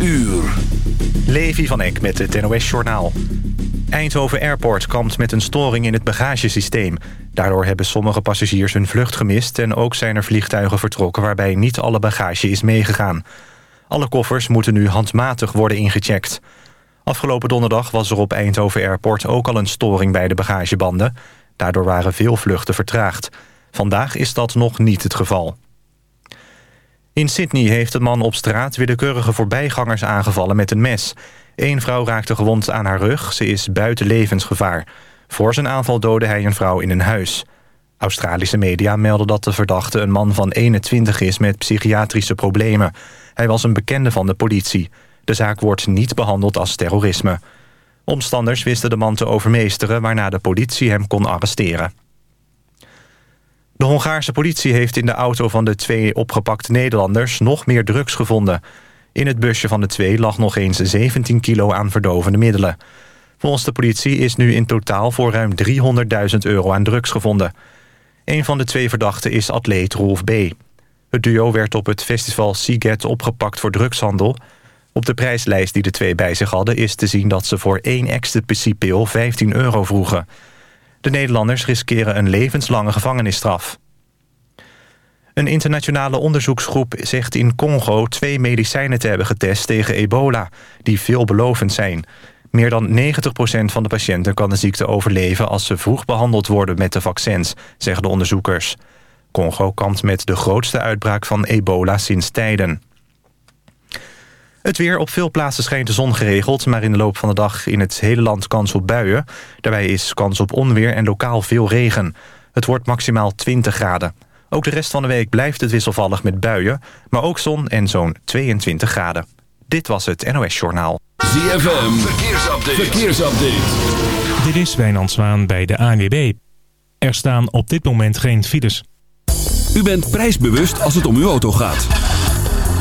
uur. Levi van Eck met het NOS-journaal. Eindhoven Airport kampt met een storing in het bagagesysteem. Daardoor hebben sommige passagiers hun vlucht gemist... en ook zijn er vliegtuigen vertrokken waarbij niet alle bagage is meegegaan. Alle koffers moeten nu handmatig worden ingecheckt. Afgelopen donderdag was er op Eindhoven Airport ook al een storing bij de bagagebanden. Daardoor waren veel vluchten vertraagd. Vandaag is dat nog niet het geval. In Sydney heeft een man op straat willekeurige voorbijgangers aangevallen met een mes. Eén vrouw raakte gewond aan haar rug, ze is buiten levensgevaar. Voor zijn aanval doodde hij een vrouw in een huis. Australische media melden dat de verdachte een man van 21 is met psychiatrische problemen. Hij was een bekende van de politie. De zaak wordt niet behandeld als terrorisme. Omstanders wisten de man te overmeesteren... waarna de politie hem kon arresteren. De Hongaarse politie heeft in de auto van de twee opgepakte Nederlanders... nog meer drugs gevonden. In het busje van de twee lag nog eens 17 kilo aan verdovende middelen. Volgens de politie is nu in totaal voor ruim 300.000 euro aan drugs gevonden. Een van de twee verdachten is atleet Rolf B. Het duo werd op het festival Seagate opgepakt voor drugshandel. Op de prijslijst die de twee bij zich hadden... is te zien dat ze voor één ecstasy-pil 15 euro vroegen. De Nederlanders riskeren een levenslange gevangenisstraf. Een internationale onderzoeksgroep zegt in Congo... twee medicijnen te hebben getest tegen ebola... die veelbelovend zijn. Meer dan 90% van de patiënten kan de ziekte overleven... als ze vroeg behandeld worden met de vaccins, zeggen de onderzoekers. Congo kampt met de grootste uitbraak van ebola sinds tijden. Het weer. Op veel plaatsen schijnt de zon geregeld... maar in de loop van de dag in het hele land kans op buien. Daarbij is kans op onweer en lokaal veel regen. Het wordt maximaal 20 graden. Ook de rest van de week blijft het wisselvallig met buien... maar ook zon en zo'n 22 graden. Dit was het NOS Journaal. ZFM. Verkeersupdate. Verkeersupdate. Dit is Wijnand Zwaan bij de ANWB. Er staan op dit moment geen files. U bent prijsbewust als het om uw auto gaat.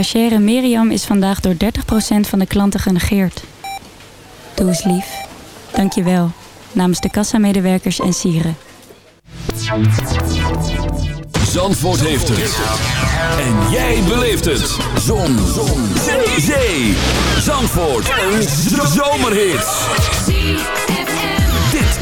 Cachere Miriam is vandaag door 30% van de klanten genegeerd. Doe eens lief. Dank je wel. Namens de kassamedewerkers en sieren. Zandvoort heeft het. En jij beleeft het. Zon. Zon. Zee. Zandvoort. Een zomerhit.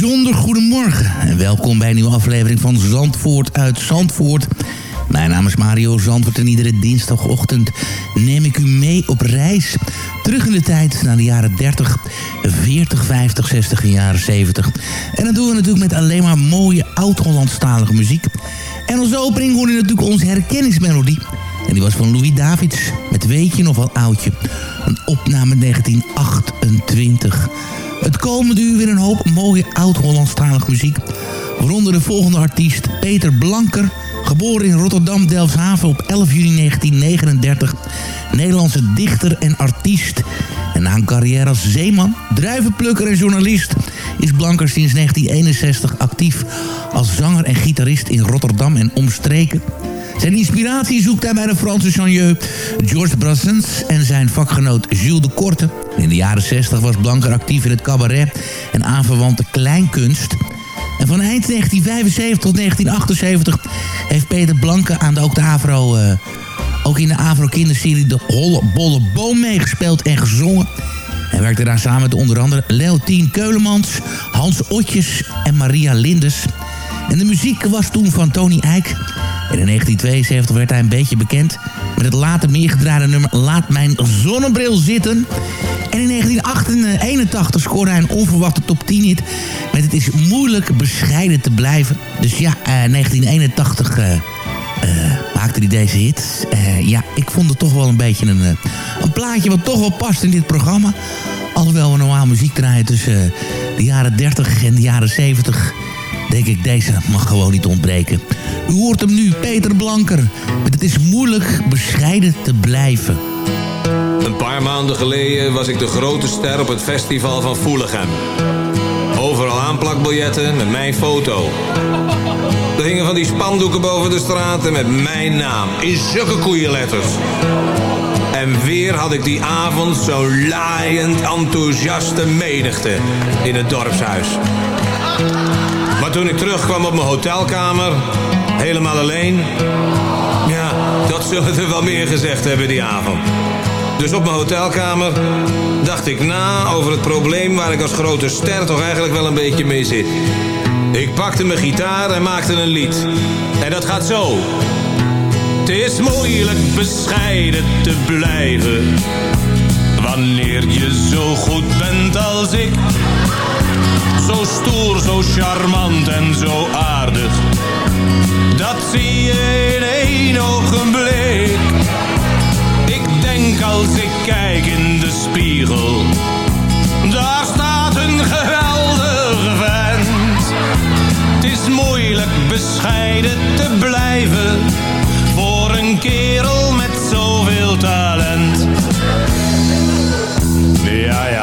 bijzonder goedemorgen en welkom bij een nieuwe aflevering van Zandvoort uit Zandvoort. Mijn naam is Mario Zandvoort en iedere dinsdagochtend neem ik u mee op reis. Terug in de tijd naar de jaren 30, 40, 50, 60 en jaren 70. En dat doen we natuurlijk met alleen maar mooie oud-Hollandstalige muziek. En als opening hoorde je natuurlijk onze herkenningsmelodie. En die was van Louis Davids met Weet je nog wel oudje. Een opname 1928. Het komende uur weer een hoop mooie oud-Hollandstalige muziek. Waaronder de volgende artiest Peter Blanker. Geboren in Rotterdam, Delfshaven op 11 juni 1939. Nederlandse dichter en artiest. En na een carrière als zeeman, druivenplukker en journalist... is Blanker sinds 1961 actief als zanger en gitarist in Rotterdam en omstreken. Zijn inspiratie zoekt hij bij de Franse chanteur Georges Brassens en zijn vakgenoot Jules de Korte. In de jaren 60 was Blanker actief in het cabaret en aanverwante kleinkunst. En van eind 1975 tot 1978 heeft Peter Blanke aan de, ook eh, ook in de Avro kinderserie De Holle Bolle Boom meegespeeld en gezongen. Hij werkte daar samen met onder andere Leontien Keulemans, Hans Otjes en Maria Lindes. En de muziek was toen van Tony Eijk. En in 1972 werd hij een beetje bekend met het later meer gedraaide nummer Laat Mijn Zonnebril Zitten. En in 1981 scoorde hij een onverwachte top 10 hit met Het is moeilijk bescheiden te blijven. Dus ja, eh, 1981 eh, eh, maakte hij deze hit. Eh, ja, ik vond het toch wel een beetje een, eh, een plaatje wat toch wel past in dit programma. Alhoewel we normaal muziek draaien tussen eh, de jaren 30 en de jaren 70 denk ik deze mag gewoon niet ontbreken. U hoort hem nu, Peter Blanker. Het is moeilijk bescheiden te blijven. Een paar maanden geleden was ik de grote ster op het festival van Voelichem. Overal aanplakbiljetten met mijn foto. Er hingen van die spandoeken boven de straten met mijn naam. In zulke koeienletters. En weer had ik die avond zo laaiend enthousiaste menigte in het dorpshuis toen ik terugkwam op mijn hotelkamer, helemaal alleen... Ja, dat zullen we wel meer gezegd hebben die avond. Dus op mijn hotelkamer dacht ik na over het probleem... waar ik als grote ster toch eigenlijk wel een beetje mee zit. Ik pakte mijn gitaar en maakte een lied. En dat gaat zo. Het is moeilijk bescheiden te blijven... wanneer je zo goed bent als ik zo stoer, zo charmant en zo aardig. Dat zie je in één ogenblik. Ik denk als ik kijk in de spiegel. Daar staat een geweldige vent. Het is moeilijk bescheiden te blijven. Voor een kerel met zoveel talent. Ja, ja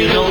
of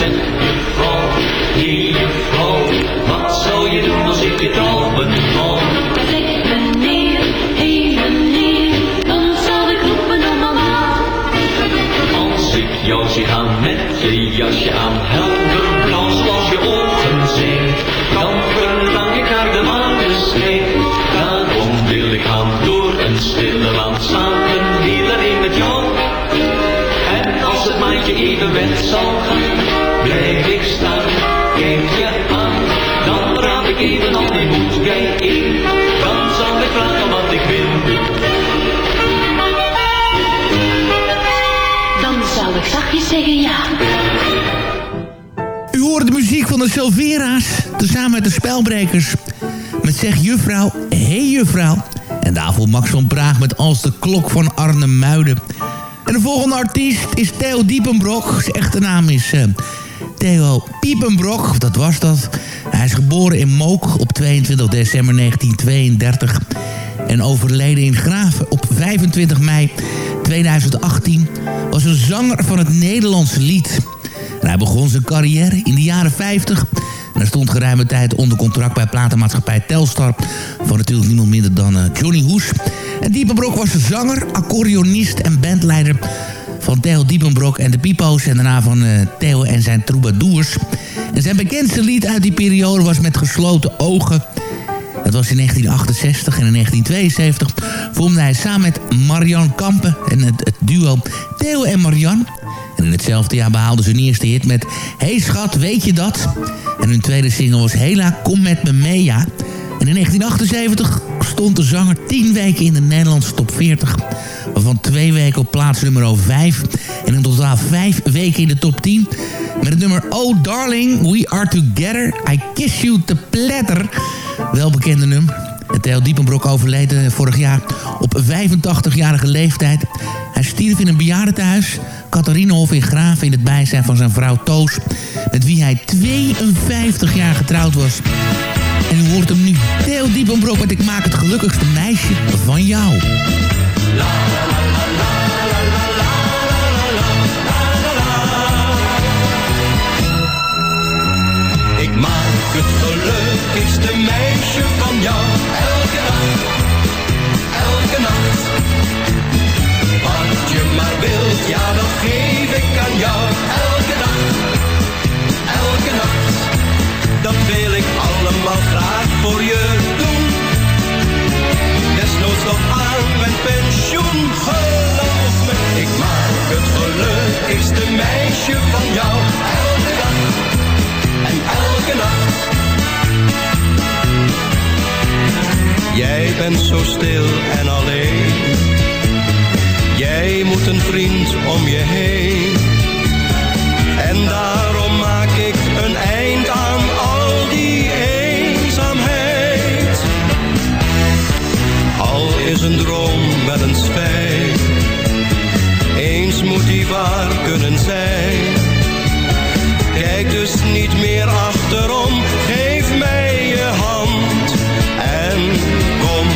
ik. Zeg hier je vrouw, wat zou je doen als ik je trouwen wou? Zeg meneer, hé meneer, dan zal ik roepen om mama. Als ik jou zie gaan met je jasje aan, helder blauw zoals je ogen zijn, dan verlang ik naar de maneschijn. Daarom wil ik gaan door een stille land samen, alleen met jou. En als het maandje even weg zal gaan, blijf ik staan, kijk je aan. Dan raap ik even al mijn moed bijeen, dan zal ik vragen wat ik wil. Dan zal ik zachtjes zeggen ja. U hoort de muziek van de Silvera's, tezamen met de Spelbrekers. Met Zeg Juffrouw, Hey Juffrouw. En daarvoor Max van Praag met Als de Klok van Arne Muiden. En de volgende artiest is Theo Diepenbrok. Zijn echte naam is eh, Theo Piepenbrok, dat was dat. Hij is geboren in Mook op 22 december 1932... en overleden in Graven op 25 mei 2018... was een zanger van het Nederlandse lied... Hij begon zijn carrière in de jaren 50. En hij stond geruime tijd onder contract bij platenmaatschappij Telstar... van natuurlijk niemand minder dan eh, Johnny Hoes. En Diepenbrok was zanger, accordeonist en bandleider... van Theo Diepenbrok en de Pipo's... en daarna van eh, Theo en zijn troubadours. En zijn bekendste lied uit die periode was Met gesloten ogen... Dat was in 1968 en in 1972 vormde hij samen met Marian Kampen en het, duo Theo en Marian. En in hetzelfde jaar behaalden ze hun eerste hit met Hey schat, weet je dat? En hun tweede single was Hela, kom met me mee, ja. En in 1978 stond de zanger 10 weken in de Nederlandse top 40. Waarvan twee weken op plaats nummer 5. En in totaal 5 weken in de top 10. Met het nummer Oh Darling, We Are Together. I Kiss You to Platter. Welbekende nummer. Theo Diepenbrok overleed vorig jaar op 85-jarige leeftijd. Hij stierf in een bejaardentehuis. Catharinenhof in Graven in het bijzijn van zijn vrouw Toos. Met wie hij 52 jaar getrouwd was. En u hoort hem nu. Theo Diepenbrok met Ik maak het gelukkigste meisje van jou. Ik maak het gelukkigste meisje van jou. Elke dag, elke nacht. Wat je maar wilt, ja allemaal graag voor je doen. Desnoods nog aan mijn pensioen, geloof me. Ik maak het gelukkigste meisje van jou. Elke dag en elke nacht. Jij bent zo stil en alleen. Jij moet een vriend om je heen. Een droom wel eens fijn. Eens moet die waar kunnen zijn. Kijk dus niet meer achterom, geef mij je hand en kom.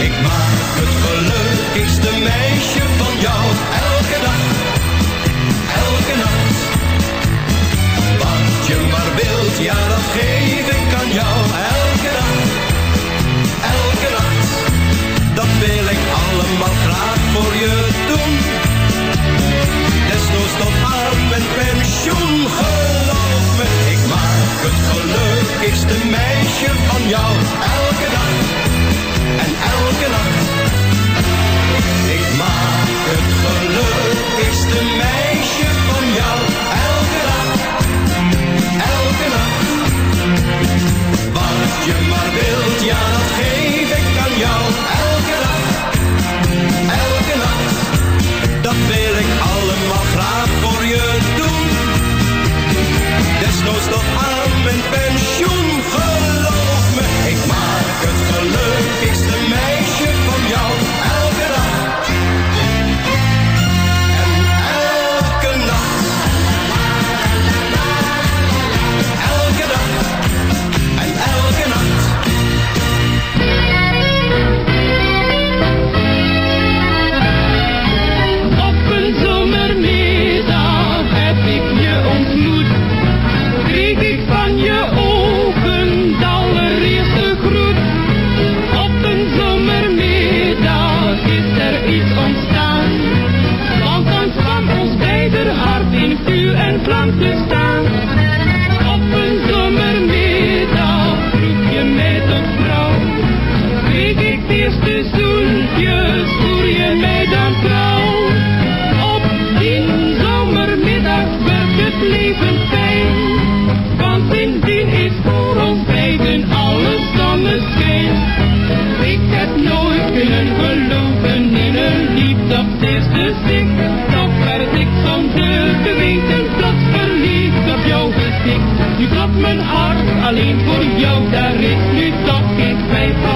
Ik maak het gelukkigste meisje van jou, elke dag, elke nacht. Wat je maar wilt, ja dat geef wil ik allemaal graag voor je doen. Voor jou, daar is nu toch geen twijfel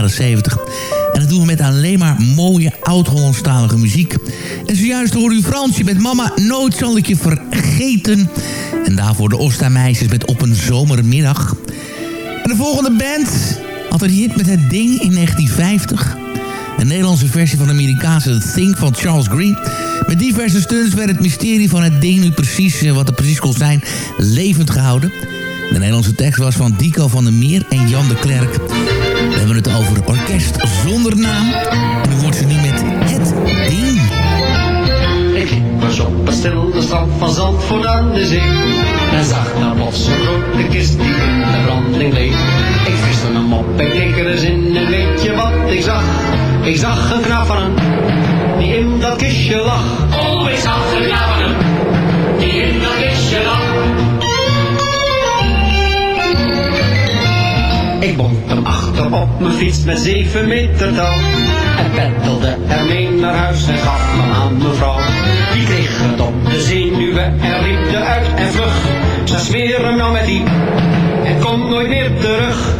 jaren 70. En dat doen we met alleen maar mooie oud-Hollandstalige muziek. En zojuist hoor u Fransje met Mama, nooit zal ik je vergeten. En daarvoor de Osta-meisjes met Op een zomermiddag. En de volgende band had een hit met het ding in 1950... Een Nederlandse versie van de Amerikaanse The Thing van Charles Green. Met diverse stunts werd het mysterie van het ding nu precies, eh, wat het precies kon zijn, levend gehouden. De Nederlandse tekst was van Dico van der Meer en Jan de Klerk. Zag een knaap die in dat kistje lag. Oh, ik zag een knaap van hem, die in dat kistje lag. Ik bond hem achter op mijn fiets met zeven meter touw. En peddelde ermee naar huis en gaf me aan mevrouw. Die kreeg het op de zenuwen en riep eruit en vlug. Ze smeren nou met die en komt nooit meer terug.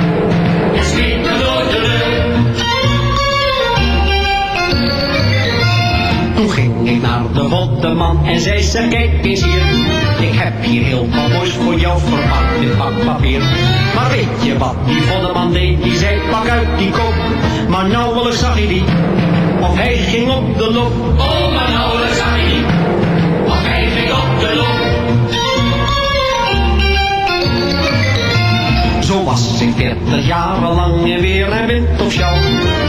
Toen ging ik naar de man en zei ze kijk eens hier. Ik heb hier heel wat moois voor jou verpakt in bakpapier. Maar weet je wat die voddeman deed? Die zei pak uit die kop. Maar nauwelijks zag hij die. Of hij ging op de loop. Oh, maar nauwelijks zag hij die. Of hij ging op de loop. Zo was ik veertig jaren lang en weer en wind of jou.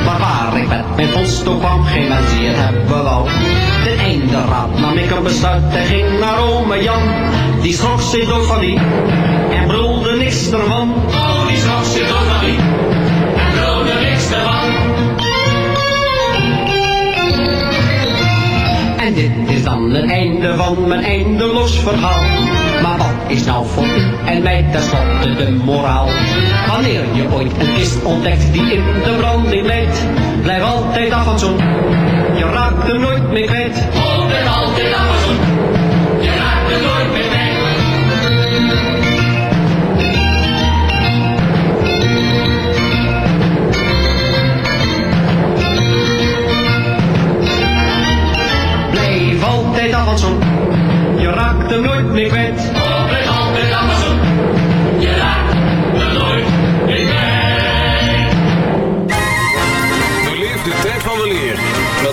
Maar waar ik met mijn volstok kwam, geen mens die het hebben wou. Ten einde raad nam ik een besluit en ging naar ome Jan. Die schrok zich dood van die en brulde niks ervan. Oh, die schrok zich dood van die en brulde niks ervan. En dit is dan het einde van mijn eindeloos verhaal. Is nou voor en mij tenslotte de moraal? Wanneer je ooit een kist ontdekt die in de branding leidt, blijf altijd af van zo'n. Je raakt hem nooit meer kwijt. Blijf altijd af van zo'n. Je raakt hem nooit meer kwijt. Blijf altijd af van zo'n. Je raakt hem nooit meer kwijt.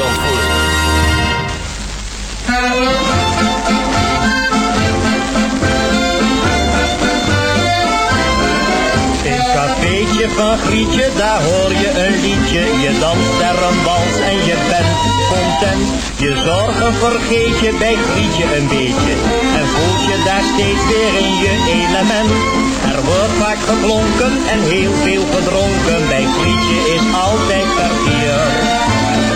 Zandvoort. Cafeetje van Grietje, daar hoor je een liedje. Je danst er een wals en je bent content. Je zorgen vergeet je bij Grietje een beetje. En voelt je daar steeds weer in je element. Er wordt vaak geklonken en heel veel gedronken. Bij Grietje is altijd verkeer.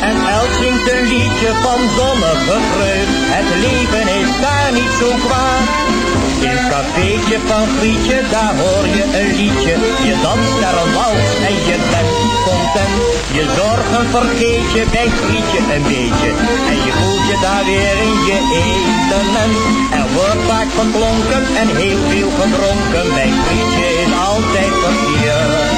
En elk zingt een liedje van zonnige vreugd, het leven is daar niet zo kwaad. In het cafeetje van Grietje, daar hoor je een liedje. Je danst daar een wals en je bent content. Je zorgen vergeet je bij Grietje een beetje. En je voelt je daar weer in je element. Er wordt vaak geklonken en heel veel gedronken. Bij Grietje is altijd verkeer.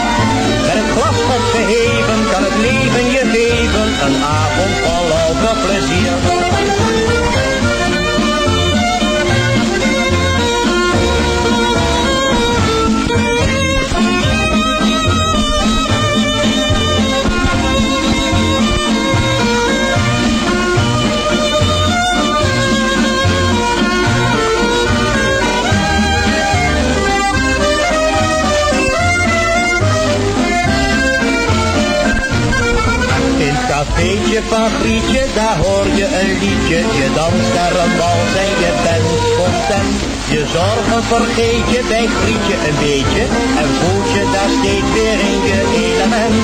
Glas opgeheven kan het leven je geven. Een avond vol louter plezier. Cafeetje van Grietje, daar hoor je een liedje. Je danst daar een wals en je bent content. Je zorgen vergeet je bij Grietje een beetje. En voelt je daar steeds weer in je element.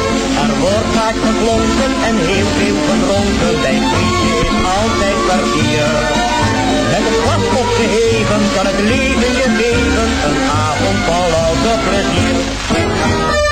Er wordt vaak geklonken en heel veel gedronken. Bij Grietje is altijd kwartier. Met het glas opgeheven kan het leven je geven. Een avond vol louter plezier.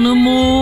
Rode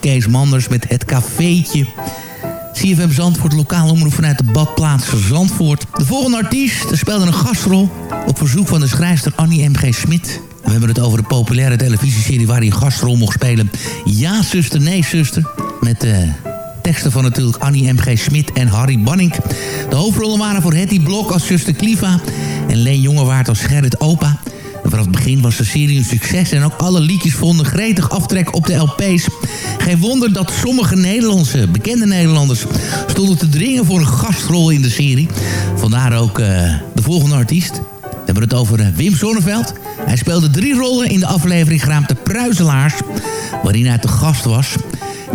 Kees Manders met Het Cafeetje. CFM Zandvoort, lokaal omroep vanuit de badplaats Zandvoort. De volgende artiest speelde een gastrol op verzoek van de schrijfster Annie M.G. Smit. We hebben het over de populaire televisieserie waar hij een gastrol mocht spelen. Ja, zuster, nee, zuster. Met uh, teksten van natuurlijk Annie M.G. Smit en Harry Banning. De hoofdrollen waren voor Hetty Blok als zuster Kliva... en Leen Jongewaard als Gerrit Opa... Vanaf het begin was de serie een succes en ook alle liedjes vonden gretig aftrek op de LP's. Geen wonder dat sommige Nederlandse, bekende Nederlanders, stonden te dringen voor een gastrol in de serie. Vandaar ook uh, de volgende artiest. We hebben het over uh, Wim Sonneveld. Hij speelde drie rollen in de aflevering genaamd De Pruiselaars, waarin hij te gast was.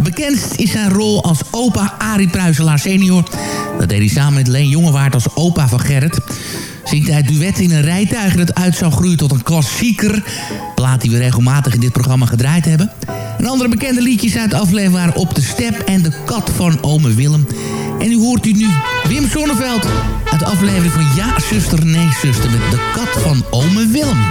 Bekend is zijn rol als opa Arie Pruiselaar senior. Dat deed hij samen met Leen Jongewaard als opa van Gerrit zingt hij duet in een rijtuig dat uit zou groeien tot een klassieker. Plaat die we regelmatig in dit programma gedraaid hebben. Een andere bekende liedjes uit de aflevering waren Op de Step en De Kat van Ome Willem. En u hoort u nu Wim Sonneveld uit de aflevering van Ja, zuster, nee, zuster met De Kat van Ome Willem.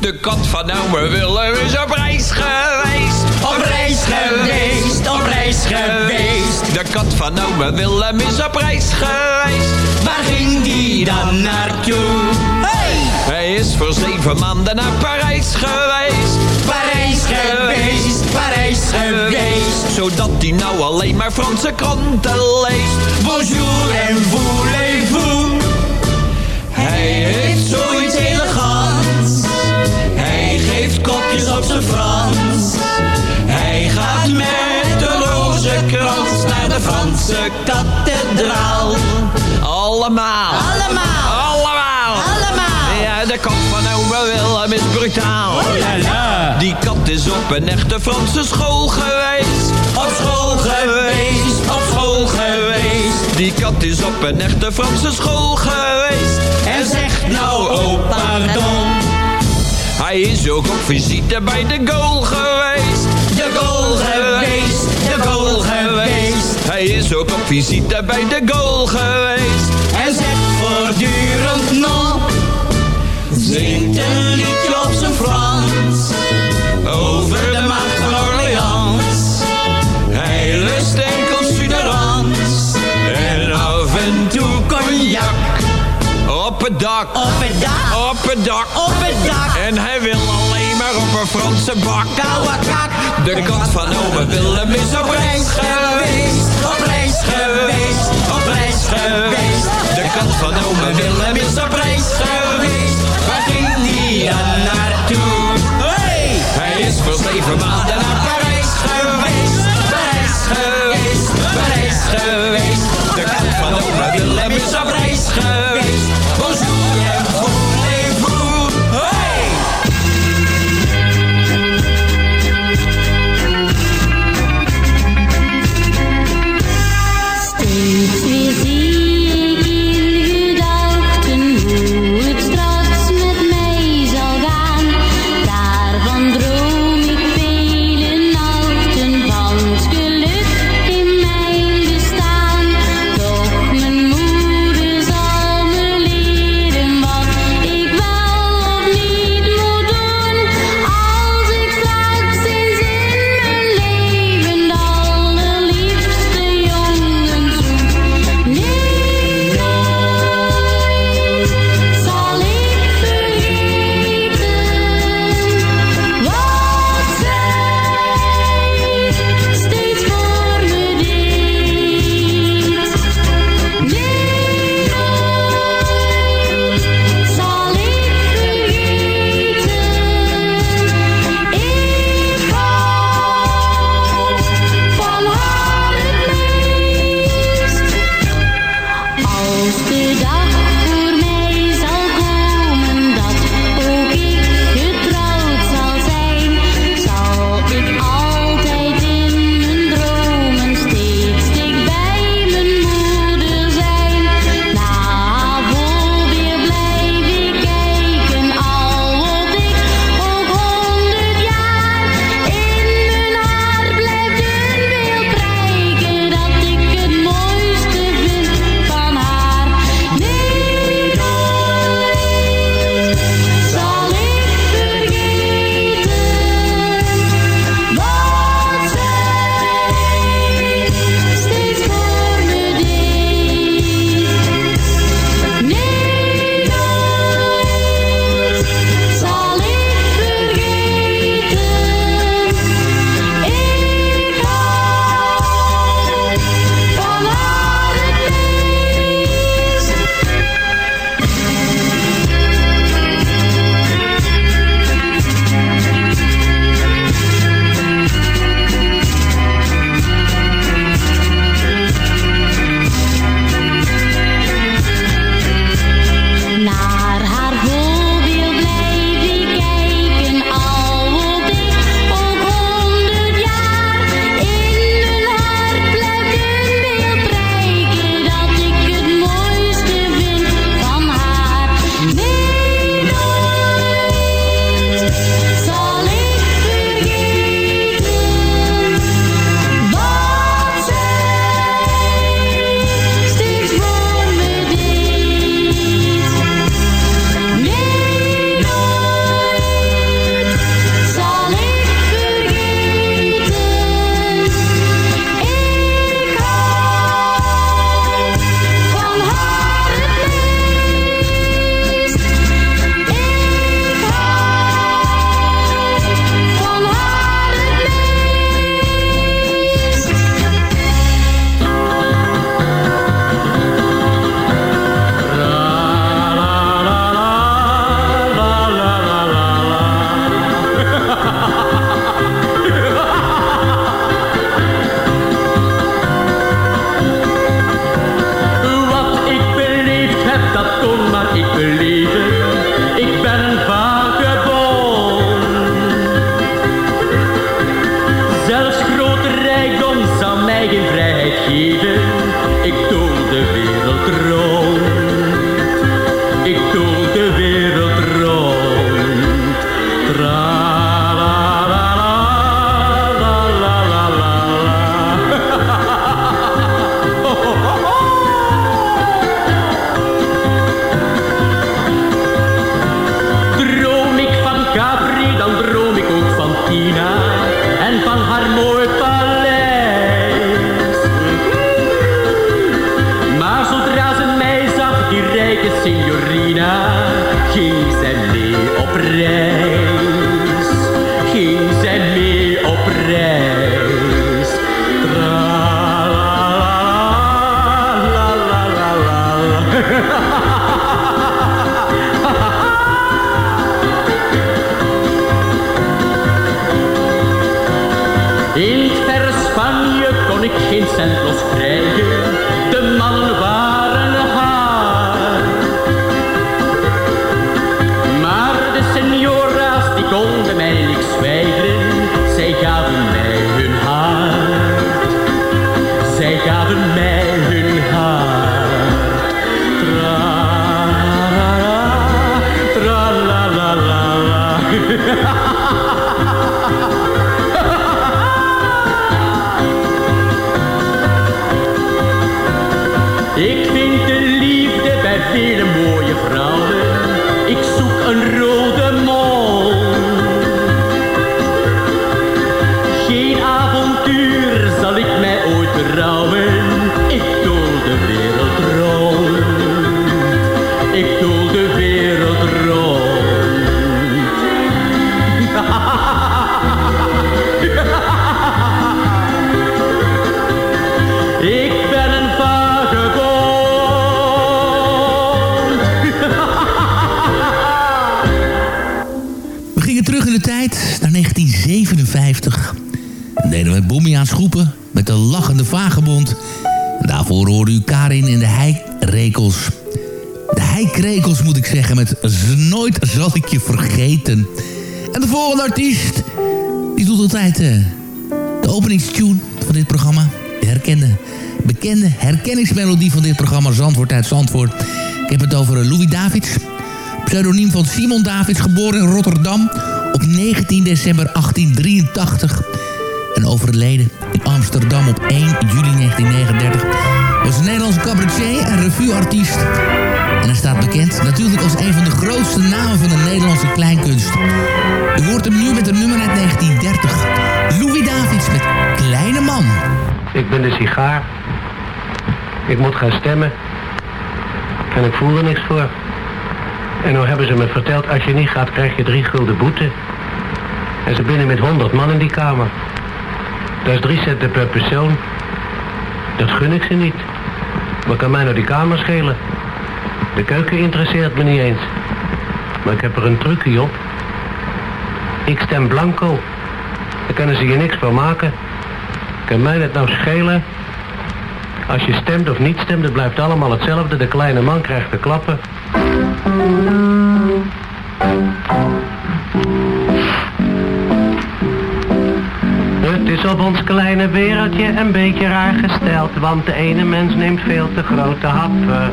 De kat van ome Willem is op reis geweest. Op reis geweest, op reis geweest. De kat van ome Willem is op reis geweest. Waar ging die dan naartoe? Hey! Hij is voor zeven maanden naar Parijs geweest. Parijs geweest, Parijs geweest. Zodat hij nou alleen maar Franse kranten leest. Bonjour en voulez-vous. Hij heeft zoiets elegants. Hij geeft kopjes op zijn Frans. De Franse kathedraal. Allemaal. Allemaal. Allemaal. Allemaal. Ja, de kat van ome Willem is brutaal. Oh la la. Die kat is op een echte Franse school geweest. Op school geweest, op school geweest. Die kat is op een echte Franse school geweest. En zegt nou, oh pardon. Hij is ook op visite bij de goal geweest. De goal geweest, de goal geweest. Hij is ook op visite bij de goal geweest. En zegt voortdurend nog. Zingt een liedje op zijn Frans. Over de macht van Orleans. Hij lust enkel suderans. En af en toe cognac. Op het dak. Op het dak. Op het dak. Op het dak. En hij wil alleen maar op een Franse bak. Koude kak. De kat van ome Willem is op reis geweest. Geweest. Op reis geweest. De kat van ome Willem is op reis geweest. Waar ging die dan naartoe? Hey! Hij is voor zeven maanden En deden we Bommiaans groepen met de lachende vagebond. En daarvoor hoorde u Karin in de heikrekels. De heikrekels moet ik zeggen met Nooit zal ik je vergeten. En de volgende artiest, die doet altijd eh, de openingstune van dit programma. De herkende, bekende herkenningsmelodie van dit programma Zandvoort uit Zandvoort. Ik heb het over eh, Louis Davids. Pseudoniem van Simon Davids, geboren in Rotterdam op 19 december 1883. En overleden in Amsterdam op 1 juli 1939. Was een Nederlandse cabaretier en revueartiest. En hij staat bekend natuurlijk als een van de grootste namen van de Nederlandse kleinkunst. U hoort hem nu met een nummer uit 1930. Louis Davids met Kleine Man. Ik ben de sigaar. Ik moet gaan stemmen. En ik voel er niks voor. En nou hebben ze me verteld, als je niet gaat, krijg je drie gulden boete. En ze binnen met honderd man in die kamer. Dat is drie centen per persoon. Dat gun ik ze niet. Wat kan mij nou die kamer schelen? De keuken interesseert me niet eens. Maar ik heb er een trucje op. Ik stem blanco. Daar kunnen ze je niks van maken. Kan mij het nou schelen? Als je stemt of niet stemt, het blijft allemaal hetzelfde. De kleine man krijgt de klappen. Is op ons kleine wereldje een beetje raar gesteld, want de ene mens neemt veel te grote happen.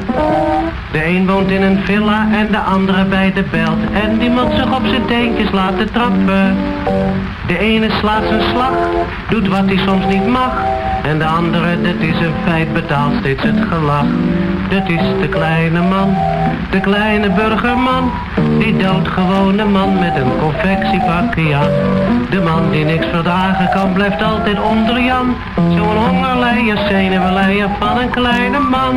De een woont in een villa en de andere bij de belt, en die moet zich op zijn teentjes laten trappen. De ene slaat zijn slag, doet wat hij soms niet mag, en de andere, dat is een feit, betaalt steeds het gelach. Dat is de kleine man, de kleine burgerman, die doodgewone man met een confectiepakje aan. De man die niks verdragen kan, blijft altijd onder Jan. Zo'n hongerleier, zenuwenleier van een kleine man.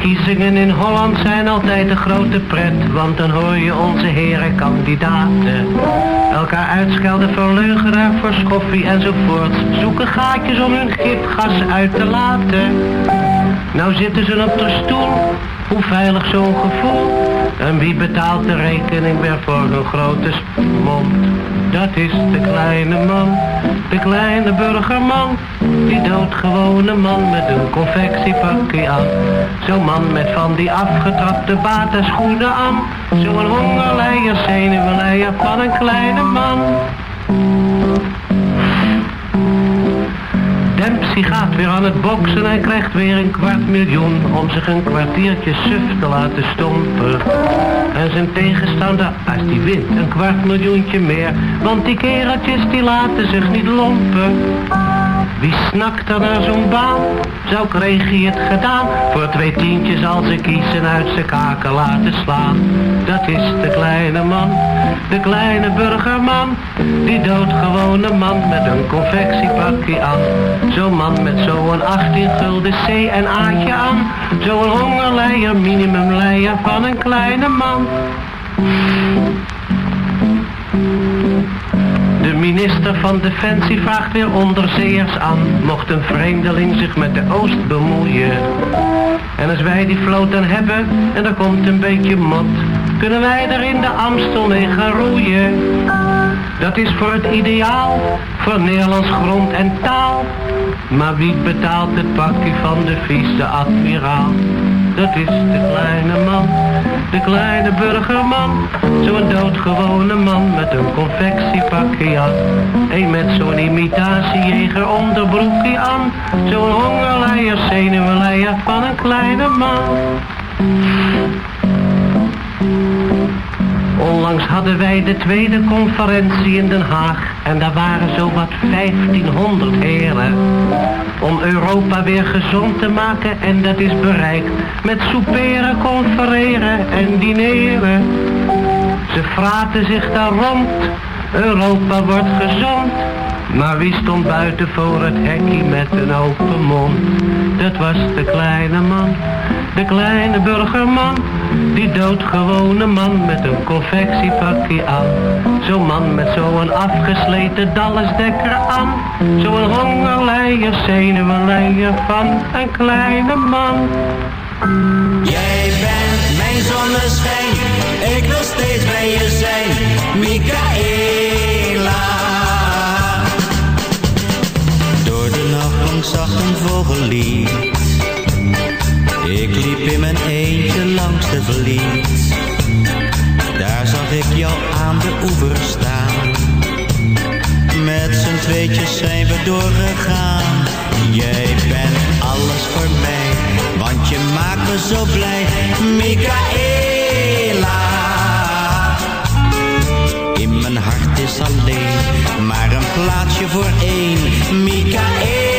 De verkiezingen in Holland zijn altijd een grote pret, want dan hoor je onze heren kandidaten. Elkaar uitschelden voor leugenaar, voor schoffie enzovoort. Zoeken gaatjes om hun gifgas uit te laten. Nou zitten ze op de stoel, hoe veilig zo'n gevoel. En wie betaalt de rekening weer voor een grote mond? Dat is de kleine man, de kleine burgerman. Die doodgewone man met een confectiepakje aan. Zo'n man met van die afgetrapte schoenen aan. Zo'n hongerleier, zenuwenleier van een kleine man. Hij gaat weer aan het boksen en krijgt weer een kwart miljoen om zich een kwartiertje suf te laten stompen. En zijn tegenstander, als die wint, een kwart miljoentje meer. Want die kereltjes die laten zich niet lompen. Wie snakt er naar zo'n baan? Zo kreeg hij het gedaan. Voor twee tientjes als ze kiezen uit zijn kaken laten slaan. Dat is de kleine man, de kleine burgerman. Die doodgewone man met een confectiepakje aan. Zo'n man met zo'n 18 gulden C en A'tje aan. Zo'n hongerleier, minimumleier van een kleine man. Minister van Defensie vraagt weer onderzeeërs aan. Mocht een vreemdeling zich met de Oost bemoeien. En als wij die vloot dan hebben en er komt een beetje mot. Kunnen wij er in de Amstel mee gaan roeien. Dat is voor het ideaal, voor Nederlands grond en taal. Maar wie betaalt het pakje van de vice-admiraal? Dat is de kleine man, de kleine burgerman. Zo'n doodgewone man met een confectiepakje aan. Een met zo'n imitatiejeger onderbroekje aan. Zo'n hongerleier, zenuwleier van een kleine man. Onlangs hadden wij de tweede conferentie in Den Haag en daar waren zo wat 1500 heren. Om Europa weer gezond te maken en dat is bereikt met souperen, confereren en dineren. Ze fraten zich daar rond, Europa wordt gezond. Maar wie stond buiten voor het hekje met een open mond? Dat was de kleine man, de kleine burgerman. Die doodgewone man met een confectiepakje aan. Zo'n man met zo'n afgesleten dallesdekker aan. Zo'n hongerleier, zenuwenleier van een kleine man. Jij bent mijn zonneschijn, ik wil steeds bij je zijn, Michaela. Door de nacht lang zag een vogellied. Ik liep in mijn eentje langs de vliet. Daar zag ik jou aan de oever staan. Met z'n tweetjes zijn we doorgegaan. Jij bent alles voor mij, want je maakt me zo blij, Michaela. In mijn hart is alleen maar een plaatsje voor één, Michaela.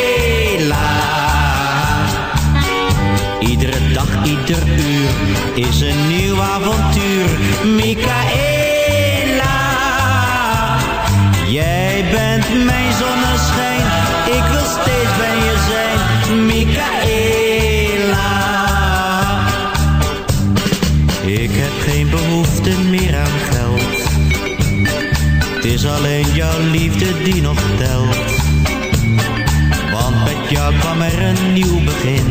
Ieder uur is een nieuw avontuur, Michaela. Jij bent mijn zonneschijn, ik wil steeds bij je zijn, Michaela. Ik heb geen behoefte meer aan geld. Het is alleen jouw liefde die nog telt. Want met jou kwam er een nieuw begin.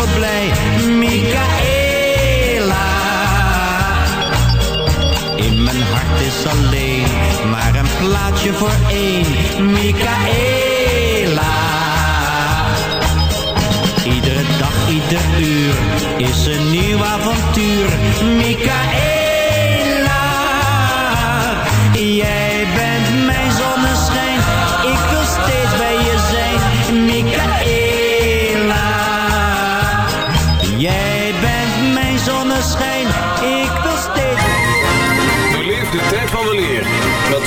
zo blij, Michaela. In mijn hart is alleen maar een plaatsje voor één, Michaela. Iedere dag, ieder uur is een nieuw avontuur, Michaela.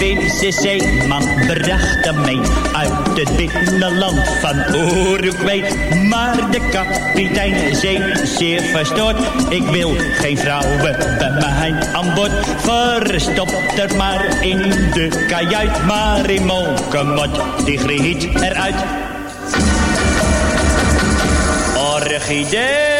Finse zeeman bracht hem mee uit het binnenland van Uruguay. Maar de kapitein zei zeer verstoord, ik wil geen vrouwen bij mij aan boord. Verstop er maar in de kajuit, maar in die griet eruit. Orchidee.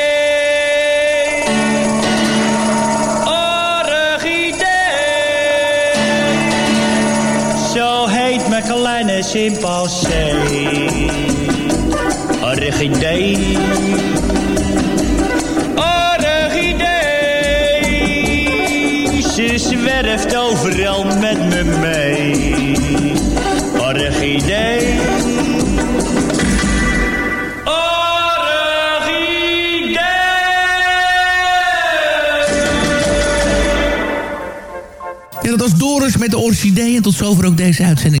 Kleine chimpansee. Orchidee. Orchidee. Ze zwerft overal met me mee. Orchidee. Ja, dat was Doris met de orchidee. En tot zover ook deze uitzending.